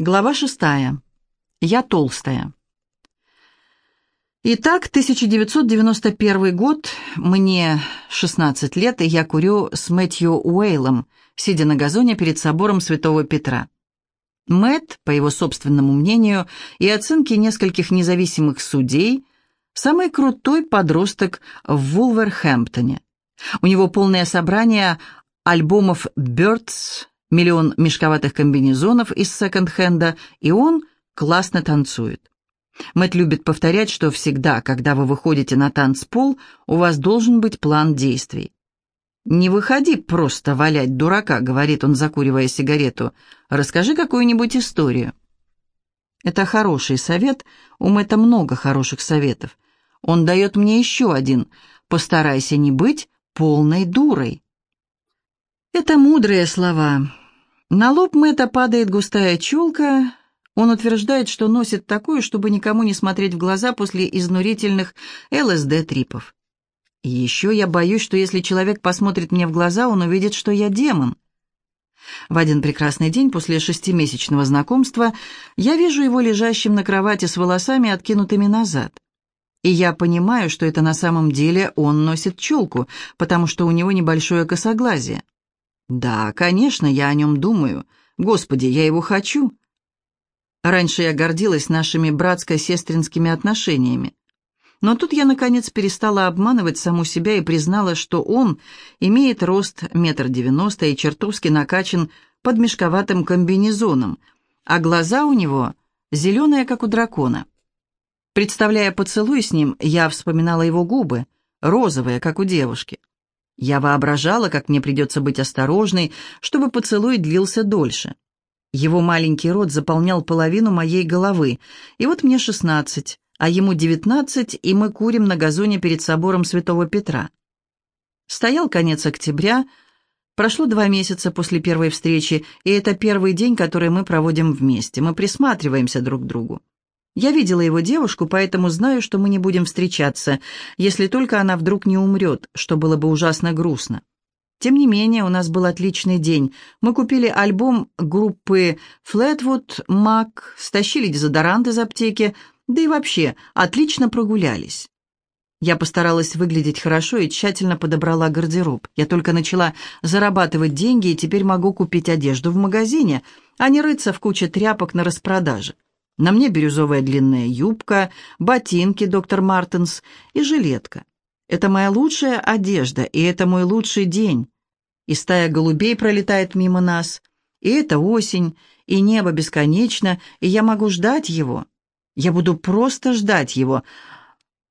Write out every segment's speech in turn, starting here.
Глава шестая. Я толстая. Итак, 1991 год, мне 16 лет, и я курю с Мэтью Уэйлом, сидя на газоне перед собором Святого Петра. Мэтт, по его собственному мнению и оценке нескольких независимых судей, самый крутой подросток в Вулверхэмптоне. У него полное собрание альбомов «Birds», миллион мешковатых комбинезонов из секонд-хенда, и он классно танцует. Мэтт любит повторять, что всегда, когда вы выходите на танцпол, у вас должен быть план действий. «Не выходи просто валять дурака», — говорит он, закуривая сигарету. «Расскажи какую-нибудь историю». Это хороший совет, у Мэтта много хороших советов. Он дает мне еще один. «Постарайся не быть полной дурой». Это мудрые слова. На лоб Мэтта падает густая челка. Он утверждает, что носит такую, чтобы никому не смотреть в глаза после изнурительных ЛСД-трипов. И еще я боюсь, что если человек посмотрит мне в глаза, он увидит, что я демон. В один прекрасный день после шестимесячного знакомства я вижу его лежащим на кровати с волосами, откинутыми назад. И я понимаю, что это на самом деле он носит челку, потому что у него небольшое косоглазие. Да, конечно, я о нем думаю. Господи, я его хочу. Раньше я гордилась нашими братско-сестринскими отношениями. Но тут я, наконец, перестала обманывать саму себя и признала, что он имеет рост метр девяносто и чертовски накачан под мешковатым комбинезоном, а глаза у него зеленые, как у дракона. Представляя поцелуй с ним, я вспоминала его губы, розовые, как у девушки. Я воображала, как мне придется быть осторожной, чтобы поцелуй длился дольше. Его маленький рот заполнял половину моей головы, и вот мне шестнадцать, а ему девятнадцать, и мы курим на газоне перед собором Святого Петра. Стоял конец октября, прошло два месяца после первой встречи, и это первый день, который мы проводим вместе, мы присматриваемся друг к другу. Я видела его девушку, поэтому знаю, что мы не будем встречаться, если только она вдруг не умрет, что было бы ужасно грустно. Тем не менее, у нас был отличный день. Мы купили альбом группы Flatwood Mac, стащили дезодорант из аптеки, да и вообще отлично прогулялись. Я постаралась выглядеть хорошо и тщательно подобрала гардероб. Я только начала зарабатывать деньги и теперь могу купить одежду в магазине, а не рыться в куче тряпок на распродаже. На мне бирюзовая длинная юбка, ботинки доктор Мартенс и жилетка. Это моя лучшая одежда, и это мой лучший день. И стая голубей пролетает мимо нас. И это осень, и небо бесконечно, и я могу ждать его. Я буду просто ждать его.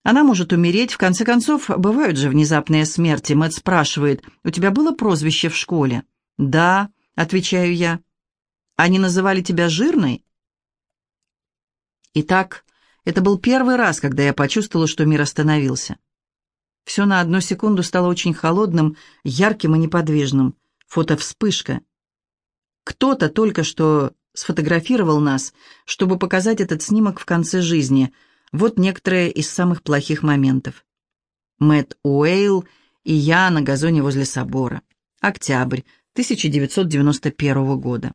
Она может умереть, в конце концов, бывают же внезапные смерти. Мэтт спрашивает, «У тебя было прозвище в школе?» «Да», — отвечаю я. «Они называли тебя жирной?» Итак, это был первый раз, когда я почувствовала, что мир остановился. Все на одну секунду стало очень холодным, ярким и неподвижным. Фото-вспышка. Кто-то только что сфотографировал нас, чтобы показать этот снимок в конце жизни. Вот некоторые из самых плохих моментов. Мэтт Уэйл и я на газоне возле собора. Октябрь 1991 года.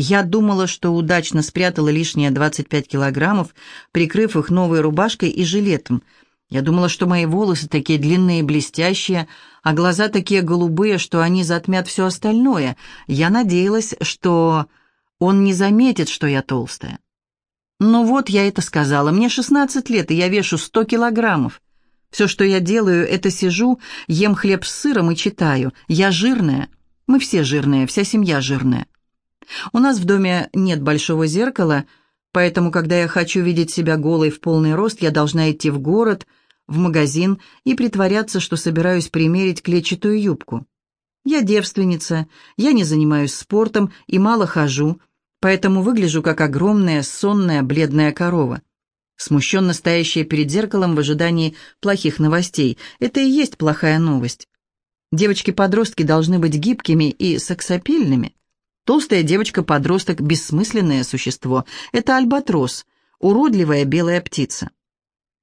Я думала, что удачно спрятала лишние 25 килограммов, прикрыв их новой рубашкой и жилетом. Я думала, что мои волосы такие длинные и блестящие, а глаза такие голубые, что они затмят все остальное. Я надеялась, что он не заметит, что я толстая. Ну вот, я это сказала. Мне 16 лет, и я вешу 100 килограммов. Все, что я делаю, это сижу, ем хлеб с сыром и читаю. Я жирная. Мы все жирные, вся семья жирная. У нас в доме нет большого зеркала, поэтому, когда я хочу видеть себя голой в полный рост, я должна идти в город, в магазин и притворяться, что собираюсь примерить клетчатую юбку. Я девственница, я не занимаюсь спортом и мало хожу, поэтому выгляжу как огромная, сонная, бледная корова. Смущенно стоящая перед зеркалом в ожидании плохих новостей. Это и есть плохая новость. Девочки-подростки должны быть гибкими и сексапильными. Толстая девочка-подросток – бессмысленное существо. Это альбатрос, уродливая белая птица.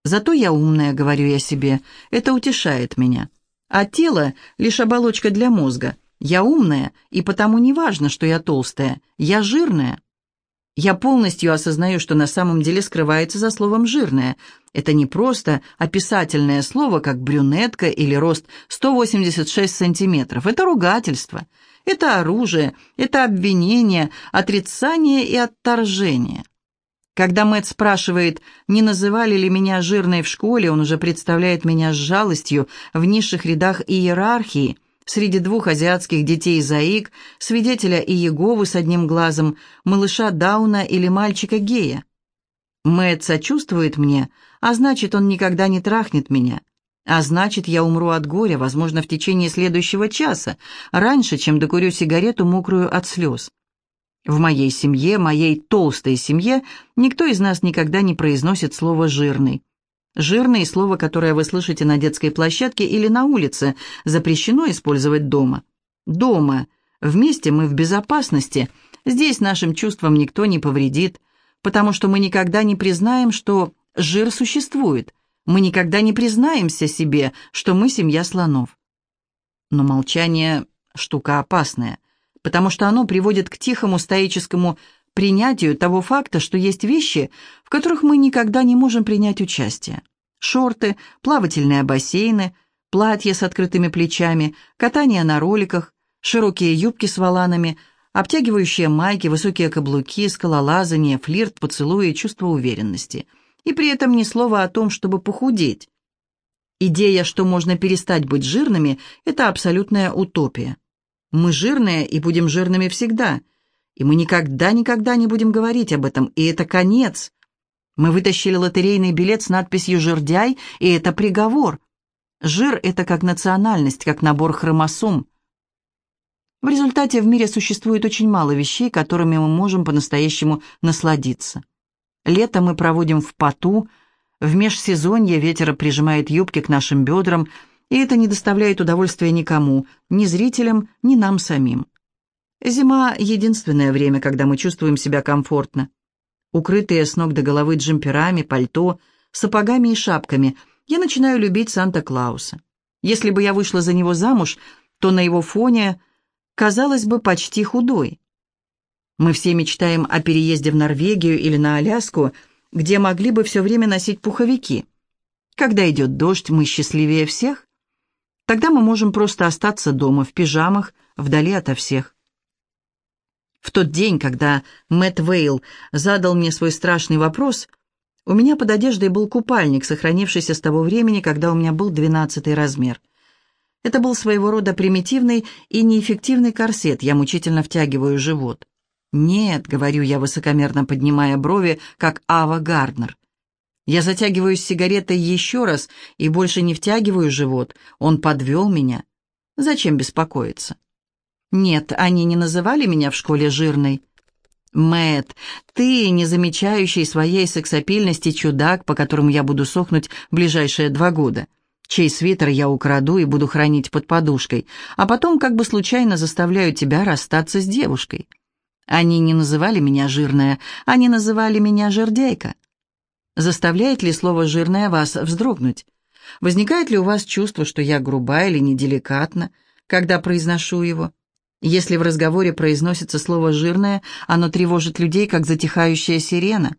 Зато я умная, говорю я себе, это утешает меня. А тело – лишь оболочка для мозга. Я умная, и потому не важно, что я толстая, я жирная. Я полностью осознаю, что на самом деле скрывается за словом «жирная». Это не просто описательное слово, как брюнетка или рост 186 сантиметров. Это ругательство, это оружие, это обвинение, отрицание и отторжение. Когда Мэтт спрашивает, не называли ли меня жирной в школе, он уже представляет меня с жалостью в низших рядах иерархии, среди двух азиатских детей заик, свидетеля Иеговы с одним глазом, малыша Дауна или мальчика-гея. Мэтт сочувствует мне, а значит, он никогда не трахнет меня. А значит, я умру от горя, возможно, в течение следующего часа, раньше, чем докурю сигарету, мокрую от слез. В моей семье, моей толстой семье, никто из нас никогда не произносит слово «жирный». Жирный – слово, которое вы слышите на детской площадке или на улице, запрещено использовать дома. Дома. Вместе мы в безопасности. Здесь нашим чувствам никто не повредит, потому что мы никогда не признаем, что жир существует. Мы никогда не признаемся себе, что мы семья слонов. Но молчание – штука опасная потому что оно приводит к тихому стоическому принятию того факта, что есть вещи, в которых мы никогда не можем принять участие. Шорты, плавательные бассейны, платья с открытыми плечами, катание на роликах, широкие юбки с воланами, обтягивающие майки, высокие каблуки, скалолазание, флирт, поцелуи чувство уверенности. И при этом ни слова о том, чтобы похудеть. Идея, что можно перестать быть жирными, это абсолютная утопия. Мы жирные и будем жирными всегда. И мы никогда-никогда не будем говорить об этом, и это конец. Мы вытащили лотерейный билет с надписью «Жирдяй», и это приговор. Жир — это как национальность, как набор хромосом. В результате в мире существует очень мало вещей, которыми мы можем по-настоящему насладиться. Лето мы проводим в поту, в межсезонье ветер прижимает юбки к нашим бедрам — и это не доставляет удовольствия никому, ни зрителям, ни нам самим. Зима — единственное время, когда мы чувствуем себя комфортно. Укрытые с ног до головы джемперами, пальто, сапогами и шапками, я начинаю любить Санта-Клауса. Если бы я вышла за него замуж, то на его фоне казалось бы почти худой. Мы все мечтаем о переезде в Норвегию или на Аляску, где могли бы все время носить пуховики. Когда идет дождь, мы счастливее всех. Тогда мы можем просто остаться дома в пижамах, вдали ото всех. В тот день, когда Мэтт Вейл задал мне свой страшный вопрос, у меня под одеждой был купальник, сохранившийся с того времени, когда у меня был двенадцатый размер. Это был своего рода примитивный и неэффективный корсет, я мучительно втягиваю живот. «Нет», — говорю я, высокомерно поднимая брови, как Ава Гарднер. Я затягиваюсь сигаретой еще раз и больше не втягиваю живот. Он подвел меня. Зачем беспокоиться? Нет, они не называли меня в школе жирной. Мэт, ты, не замечающий своей сексапильности чудак, по которому я буду сохнуть ближайшие два года. Чей свитер я украду и буду хранить под подушкой, а потом как бы случайно заставляю тебя расстаться с девушкой. Они не называли меня жирная, они называли меня жердяйка. Заставляет ли слово «жирное» вас вздрогнуть? Возникает ли у вас чувство, что я груба или неделикатна, когда произношу его? Если в разговоре произносится слово «жирное», оно тревожит людей, как затихающая сирена.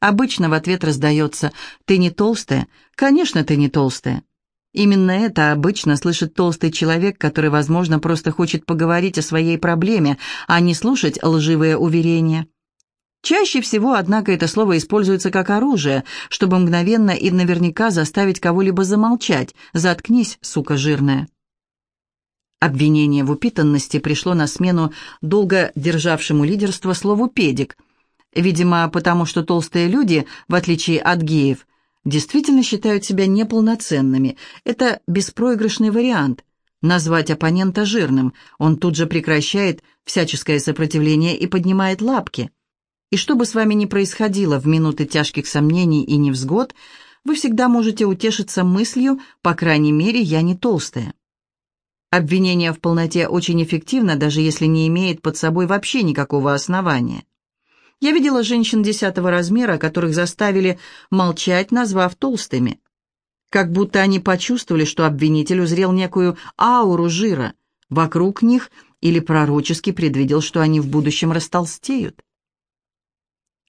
Обычно в ответ раздается «ты не толстая?» «Конечно, ты не толстая». Именно это обычно слышит толстый человек, который, возможно, просто хочет поговорить о своей проблеме, а не слушать лживые уверения. Чаще всего, однако, это слово используется как оружие, чтобы мгновенно и наверняка заставить кого-либо замолчать. «Заткнись, сука жирная». Обвинение в упитанности пришло на смену долго державшему лидерство слову «педик». Видимо, потому что толстые люди, в отличие от геев, действительно считают себя неполноценными. Это беспроигрышный вариант. Назвать оппонента жирным, он тут же прекращает всяческое сопротивление и поднимает лапки – и что бы с вами ни происходило в минуты тяжких сомнений и невзгод, вы всегда можете утешиться мыслью, по крайней мере, я не толстая. Обвинение в полноте очень эффективно, даже если не имеет под собой вообще никакого основания. Я видела женщин десятого размера, которых заставили молчать, назвав толстыми. Как будто они почувствовали, что обвинитель узрел некую ауру жира вокруг них или пророчески предвидел, что они в будущем растолстеют.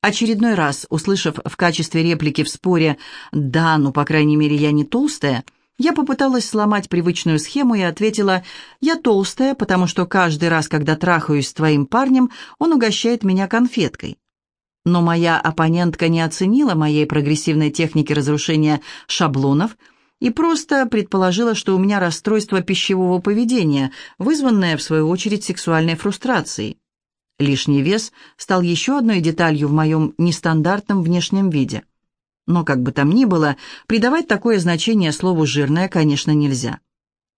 Очередной раз, услышав в качестве реплики в споре «да, ну, по крайней мере, я не толстая», я попыталась сломать привычную схему и ответила «я толстая, потому что каждый раз, когда трахаюсь с твоим парнем, он угощает меня конфеткой». Но моя оппонентка не оценила моей прогрессивной техники разрушения шаблонов и просто предположила, что у меня расстройство пищевого поведения, вызванное, в свою очередь, сексуальной фрустрацией. Лишний вес стал еще одной деталью в моем нестандартном внешнем виде. Но, как бы там ни было, придавать такое значение слову «жирное», конечно, нельзя.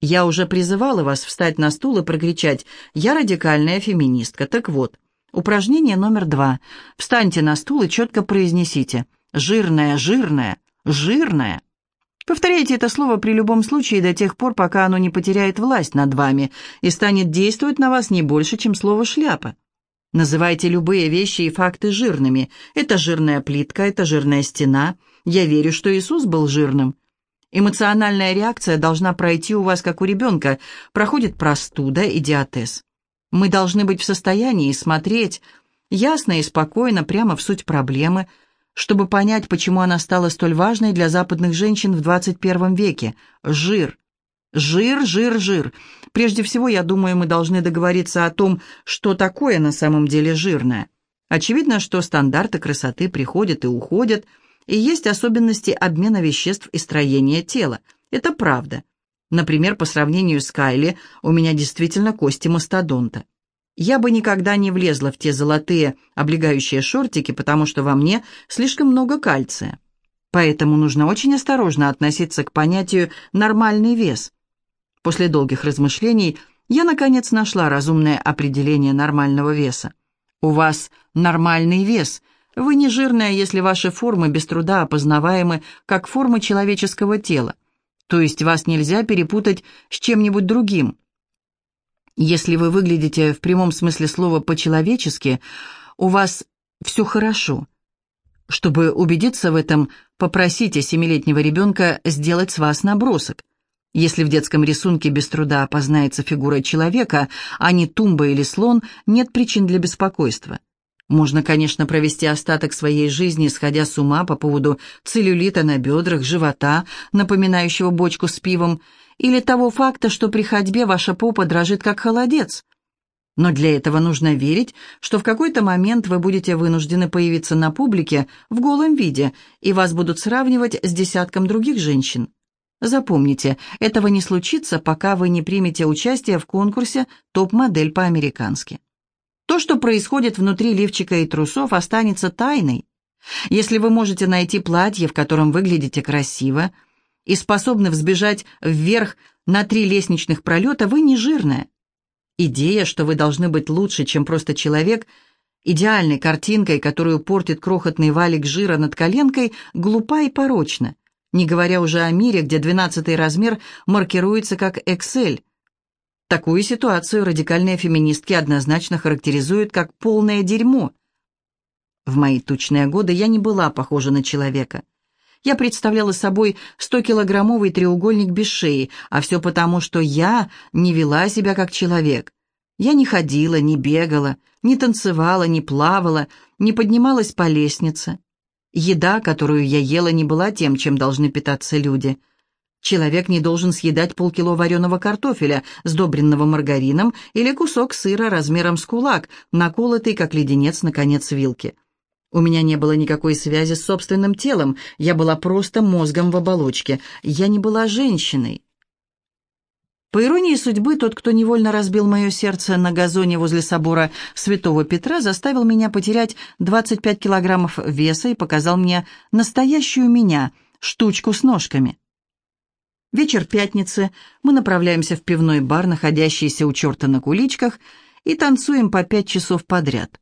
Я уже призывала вас встать на стул и прокричать «Я радикальная феминистка». Так вот, упражнение номер два. Встаньте на стул и четко произнесите «жирная, жирная, жирная». Повторяйте это слово при любом случае до тех пор, пока оно не потеряет власть над вами и станет действовать на вас не больше, чем слово «шляпа». Называйте любые вещи и факты жирными. Это жирная плитка, это жирная стена. Я верю, что Иисус был жирным. Эмоциональная реакция должна пройти у вас, как у ребенка. Проходит простуда и диатез. Мы должны быть в состоянии смотреть ясно и спокойно прямо в суть проблемы, чтобы понять, почему она стала столь важной для западных женщин в 21 веке. Жир. Жир, жир, жир. Прежде всего, я думаю, мы должны договориться о том, что такое на самом деле жирное. Очевидно, что стандарты красоты приходят и уходят, и есть особенности обмена веществ и строения тела. Это правда. Например, по сравнению с Кайли, у меня действительно кости мастодонта. Я бы никогда не влезла в те золотые облегающие шортики, потому что во мне слишком много кальция. Поэтому нужно очень осторожно относиться к понятию «нормальный вес», После долгих размышлений я, наконец, нашла разумное определение нормального веса. У вас нормальный вес. Вы не жирная, если ваши формы без труда опознаваемы как формы человеческого тела. То есть вас нельзя перепутать с чем-нибудь другим. Если вы выглядите в прямом смысле слова по-человечески, у вас все хорошо. Чтобы убедиться в этом, попросите семилетнего ребенка сделать с вас набросок. Если в детском рисунке без труда опознается фигура человека, а не тумба или слон, нет причин для беспокойства. Можно, конечно, провести остаток своей жизни, сходя с ума по поводу целлюлита на бедрах, живота, напоминающего бочку с пивом, или того факта, что при ходьбе ваша попа дрожит как холодец. Но для этого нужно верить, что в какой-то момент вы будете вынуждены появиться на публике в голом виде, и вас будут сравнивать с десятком других женщин. Запомните, этого не случится, пока вы не примете участие в конкурсе «Топ-модель по-американски». То, что происходит внутри лифчика и трусов, останется тайной. Если вы можете найти платье, в котором выглядите красиво, и способны взбежать вверх на три лестничных пролета, вы не жирная. Идея, что вы должны быть лучше, чем просто человек, идеальной картинкой, которую портит крохотный валик жира над коленкой, глупа и порочна не говоря уже о мире, где двенадцатый размер маркируется как XL. Такую ситуацию радикальные феминистки однозначно характеризуют как полное дерьмо. В мои тучные годы я не была похожа на человека. Я представляла собой 100-килограммовый треугольник без шеи, а все потому, что я не вела себя как человек. Я не ходила, не бегала, не танцевала, не плавала, не поднималась по лестнице. Еда, которую я ела, не была тем, чем должны питаться люди. Человек не должен съедать полкило вареного картофеля, сдобренного маргарином, или кусок сыра размером с кулак, наколотый, как леденец, на конец вилки. У меня не было никакой связи с собственным телом, я была просто мозгом в оболочке, я не была женщиной. По иронии судьбы, тот, кто невольно разбил мое сердце на газоне возле собора Святого Петра, заставил меня потерять 25 килограммов веса и показал мне настоящую меня, штучку с ножками. Вечер пятницы, мы направляемся в пивной бар, находящийся у черта на куличках, и танцуем по пять часов подряд.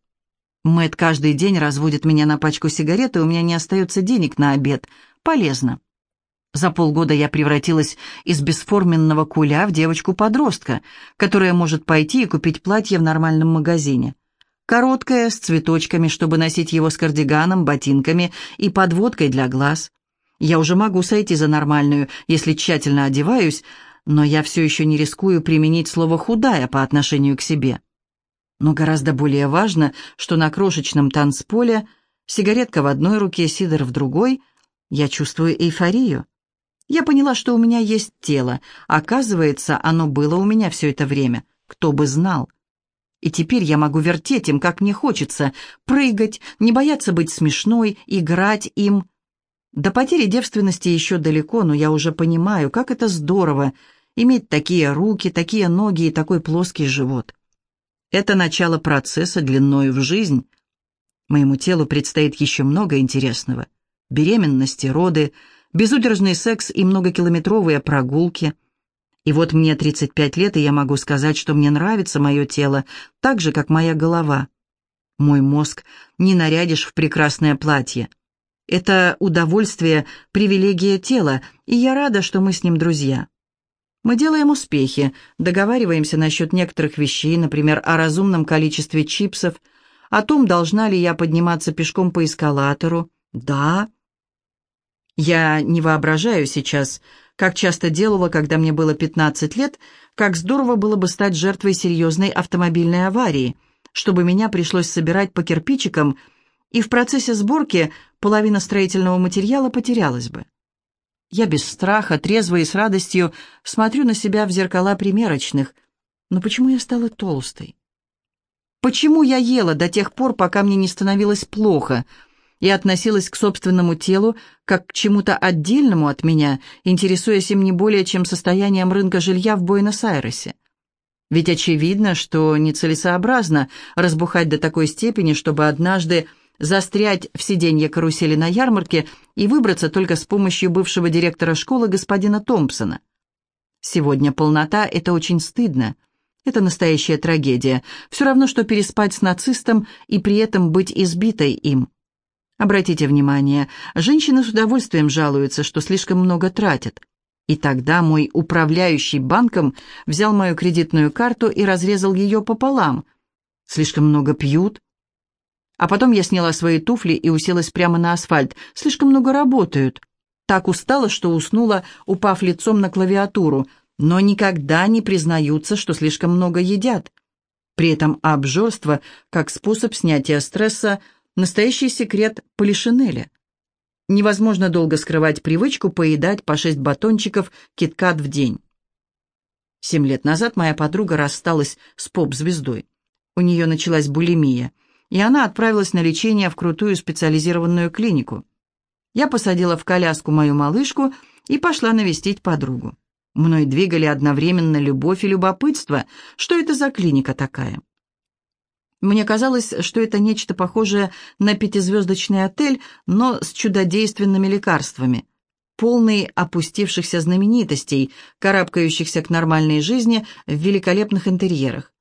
Мэт каждый день разводит меня на пачку сигарет, и у меня не остается денег на обед. Полезно. За полгода я превратилась из бесформенного куля в девочку-подростка, которая может пойти и купить платье в нормальном магазине. Короткое, с цветочками, чтобы носить его с кардиганом, ботинками и подводкой для глаз. Я уже могу сойти за нормальную, если тщательно одеваюсь, но я все еще не рискую применить слово «худая» по отношению к себе. Но гораздо более важно, что на крошечном танцполе Сигаретка в одной руке, сидор в другой. Я чувствую эйфорию. Я поняла, что у меня есть тело. Оказывается, оно было у меня все это время. Кто бы знал. И теперь я могу вертеть им, как мне хочется, прыгать, не бояться быть смешной, играть им. До потери девственности еще далеко, но я уже понимаю, как это здорово иметь такие руки, такие ноги и такой плоский живот. Это начало процесса длиною в жизнь. Моему телу предстоит еще много интересного. Беременности, роды, безудержный секс и многокилометровые прогулки – и вот мне 35 лет, и я могу сказать, что мне нравится мое тело, так же, как моя голова. Мой мозг не нарядишь в прекрасное платье. Это удовольствие, привилегия тела, и я рада, что мы с ним друзья. Мы делаем успехи, договариваемся насчет некоторых вещей, например, о разумном количестве чипсов, о том, должна ли я подниматься пешком по эскалатору. Да. Я не воображаю сейчас, как часто делала, когда мне было 15 лет, как здорово было бы стать жертвой серьезной автомобильной аварии, чтобы меня пришлось собирать по кирпичикам, и в процессе сборки половина строительного материала потерялась бы. Я без страха, трезво и с радостью смотрю на себя в зеркала примерочных. Но почему я стала толстой? Почему я ела до тех пор, пока мне не становилось плохо – и относилась к собственному телу как к чему-то отдельному от меня, интересуясь им не более чем состоянием рынка жилья в Буэнос-Айресе. Ведь очевидно, что нецелесообразно разбухать до такой степени, чтобы однажды застрять в сиденье карусели на ярмарке и выбраться только с помощью бывшего директора школы господина Томпсона. Сегодня полнота — это очень стыдно. Это настоящая трагедия. Все равно, что переспать с нацистом и при этом быть избитой им. Обратите внимание, женщины с удовольствием жалуются, что слишком много тратят. И тогда мой управляющий банком взял мою кредитную карту и разрезал ее пополам. Слишком много пьют. А потом я сняла свои туфли и уселась прямо на асфальт. Слишком много работают. Так устала, что уснула, упав лицом на клавиатуру, но никогда не признаются, что слишком много едят. При этом обжорство, как способ снятия стресса, Настоящий секрет полишинеля. Невозможно долго скрывать привычку поедать по шесть батончиков киткат в день. Семь лет назад моя подруга рассталась с поп-звездой. У нее началась булимия, и она отправилась на лечение в крутую специализированную клинику. Я посадила в коляску мою малышку и пошла навестить подругу. Мной двигали одновременно любовь и любопытство. Что это за клиника такая? Мне казалось, что это нечто похожее на пятизвездочный отель, но с чудодейственными лекарствами. Полный опустившихся знаменитостей, карабкающихся к нормальной жизни в великолепных интерьерах.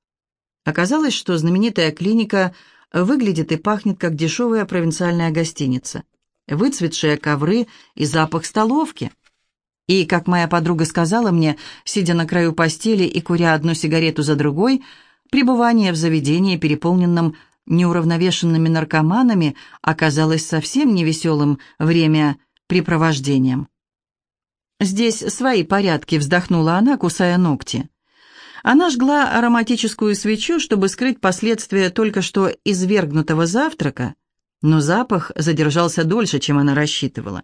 Оказалось, что знаменитая клиника выглядит и пахнет, как дешевая провинциальная гостиница. Выцветшие ковры и запах столовки. И, как моя подруга сказала мне, сидя на краю постели и куря одну сигарету за другой – Пребывание в заведении, переполненном неуравновешенными наркоманами, оказалось совсем невеселым времяпрепровождением. «Здесь свои порядки», — вздохнула она, кусая ногти. Она жгла ароматическую свечу, чтобы скрыть последствия только что извергнутого завтрака, но запах задержался дольше, чем она рассчитывала.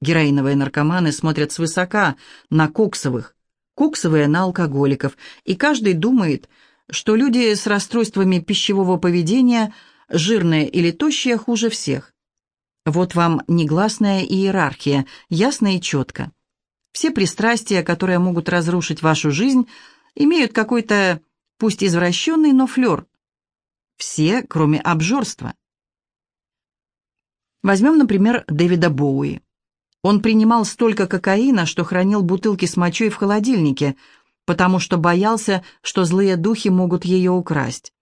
Героиновые наркоманы смотрят свысока на коксовых, коксовые на алкоголиков, и каждый думает, что люди с расстройствами пищевого поведения, жирные или тощие, хуже всех. Вот вам негласная иерархия, ясно и четко. Все пристрастия, которые могут разрушить вашу жизнь, имеют какой-то, пусть извращенный, но флер. Все, кроме обжорства. Возьмем, например, Дэвида Боуи. Он принимал столько кокаина, что хранил бутылки с мочой в холодильнике – потому что боялся, что злые духи могут ее украсть.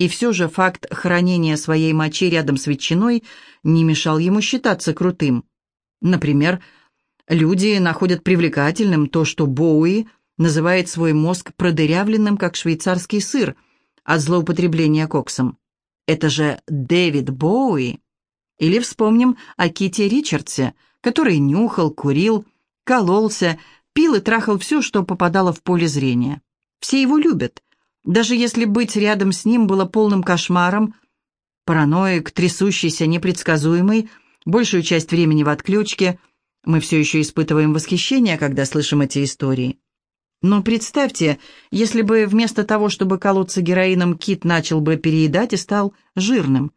И все же факт хранения своей мочи рядом с ветчиной не мешал ему считаться крутым. Например, люди находят привлекательным то, что Боуи называет свой мозг продырявленным, как швейцарский сыр, от злоупотребления коксом. Это же Дэвид Боуи. Или вспомним о Ките Ричардсе, который нюхал, курил, кололся Пил и трахал все, что попадало в поле зрения. Все его любят. Даже если быть рядом с ним было полным кошмаром, Параноик, трясущийся, непредсказуемый, большую часть времени в отключке. Мы все еще испытываем восхищение, когда слышим эти истории. Но представьте, если бы вместо того, чтобы колоться героином, Кит начал бы переедать и стал жирным.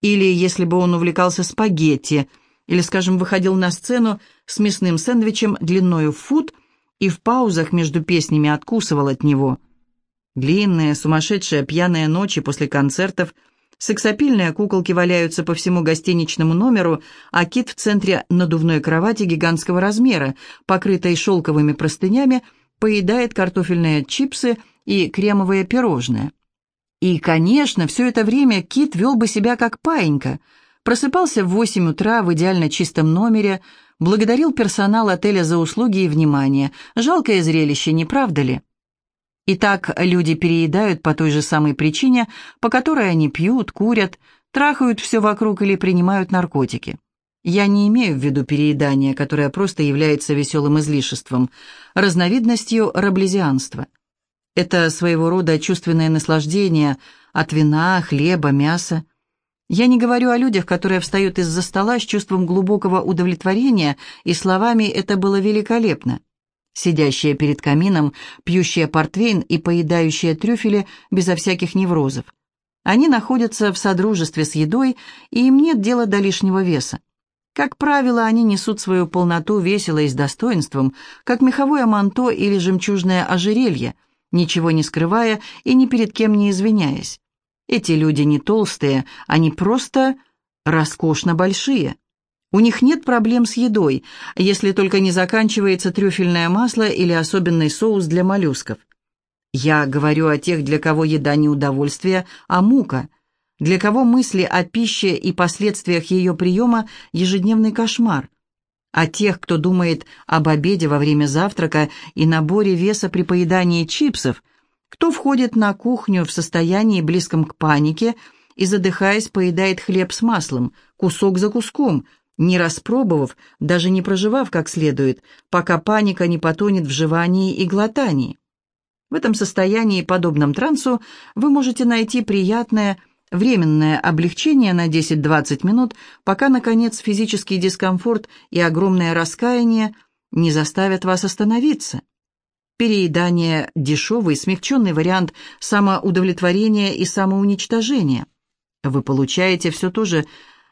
Или если бы он увлекался спагетти, или, скажем, выходил на сцену с мясным сэндвичем длиною в фут и в паузах между песнями откусывал от него. Длинные, сумасшедшие, пьяные ночи после концертов, сексапильные куколки валяются по всему гостиничному номеру, а Кит в центре надувной кровати гигантского размера, покрытой шелковыми простынями, поедает картофельные чипсы и кремовые пирожные. И, конечно, все это время Кит вел бы себя как паинька. Просыпался в 8 утра в идеально чистом номере, благодарил персонал отеля за услуги и внимание. Жалкое зрелище, не правда ли? Итак, люди переедают по той же самой причине, по которой они пьют, курят, трахают все вокруг или принимают наркотики. Я не имею в виду переедание, которое просто является веселым излишеством, разновидностью раблезианства. Это своего рода чувственное наслаждение от вина, хлеба, мяса. Я не говорю о людях, которые встают из-за стола с чувством глубокого удовлетворения и словами «это было великолепно». Сидящие перед камином, пьющие портвейн и поедающие трюфели безо всяких неврозов. Они находятся в содружестве с едой, и им нет дела до лишнего веса. Как правило, они несут свою полноту весело и с достоинством, как меховое манто или жемчужное ожерелье, ничего не скрывая и ни перед кем не извиняясь. Эти люди не толстые, они просто роскошно большие. У них нет проблем с едой, если только не заканчивается трюфельное масло или особенный соус для моллюсков. Я говорю о тех, для кого еда не удовольствие, а мука – для кого мысли о пище и последствиях ее приема – ежедневный кошмар, а тех, кто думает об обеде во время завтрака и наборе веса при поедании чипсов, кто входит на кухню в состоянии близком к панике и, задыхаясь, поедает хлеб с маслом, кусок за куском, не распробовав, даже не проживав как следует, пока паника не потонет в жевании и глотании. В этом состоянии, подобном трансу, вы можете найти приятное – Временное облегчение на 10-20 минут, пока, наконец, физический дискомфорт и огромное раскаяние не заставят вас остановиться. Переедание – дешевый, смягченный вариант самоудовлетворения и самоуничтожения. Вы получаете все то же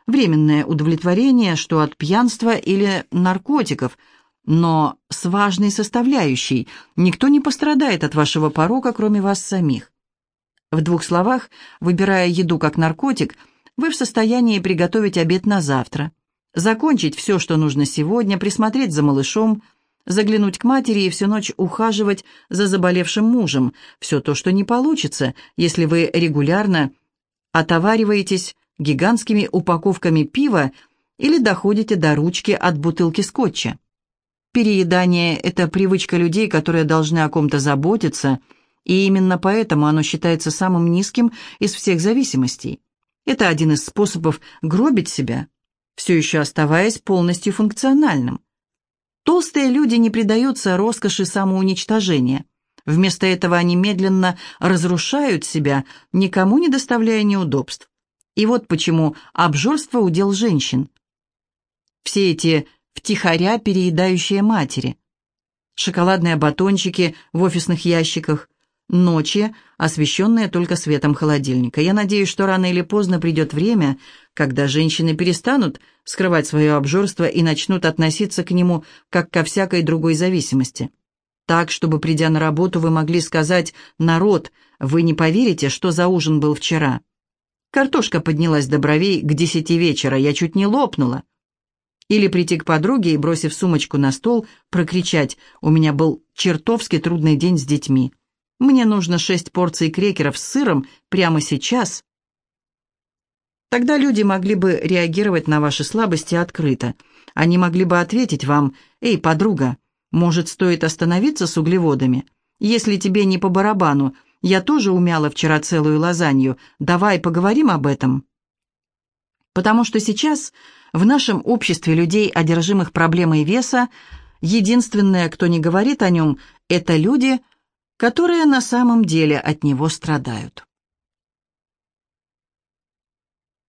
временное удовлетворение, что от пьянства или наркотиков, но с важной составляющей – никто не пострадает от вашего порока, кроме вас самих. В двух словах, выбирая еду как наркотик, вы в состоянии приготовить обед на завтра, закончить все, что нужно сегодня, присмотреть за малышом, заглянуть к матери и всю ночь ухаживать за заболевшим мужем, все то, что не получится, если вы регулярно отовариваетесь гигантскими упаковками пива или доходите до ручки от бутылки скотча. Переедание – это привычка людей, которые должны о ком-то заботиться – и именно поэтому оно считается самым низким из всех зависимостей. Это один из способов гробить себя, все еще оставаясь полностью функциональным. Толстые люди не предаются роскоши самоуничтожения. Вместо этого они медленно разрушают себя, никому не доставляя неудобств. И вот почему обжорство удел женщин. Все эти втихаря переедающие матери. Шоколадные батончики в офисных ящиках, ночи, освещенные только светом холодильника. Я надеюсь, что рано или поздно придет время, когда женщины перестанут скрывать свое обжорство и начнут относиться к нему как ко всякой другой зависимости. Так, чтобы, придя на работу, вы могли сказать «Народ, вы не поверите, что за ужин был вчера?» Картошка поднялась до бровей к десяти вечера, я чуть не лопнула. Или прийти к подруге и, бросив сумочку на стол, прокричать «У меня был чертовски трудный день с детьми». Мне нужно шесть порций крекеров с сыром прямо сейчас. Тогда люди могли бы реагировать на ваши слабости открыто. Они могли бы ответить вам, «Эй, подруга, может, стоит остановиться с углеводами? Если тебе не по барабану, я тоже умяла вчера целую лазанью, давай поговорим об этом». Потому что сейчас в нашем обществе людей, одержимых проблемой веса, единственное, кто не говорит о нем, это люди – которые на самом деле от него страдают.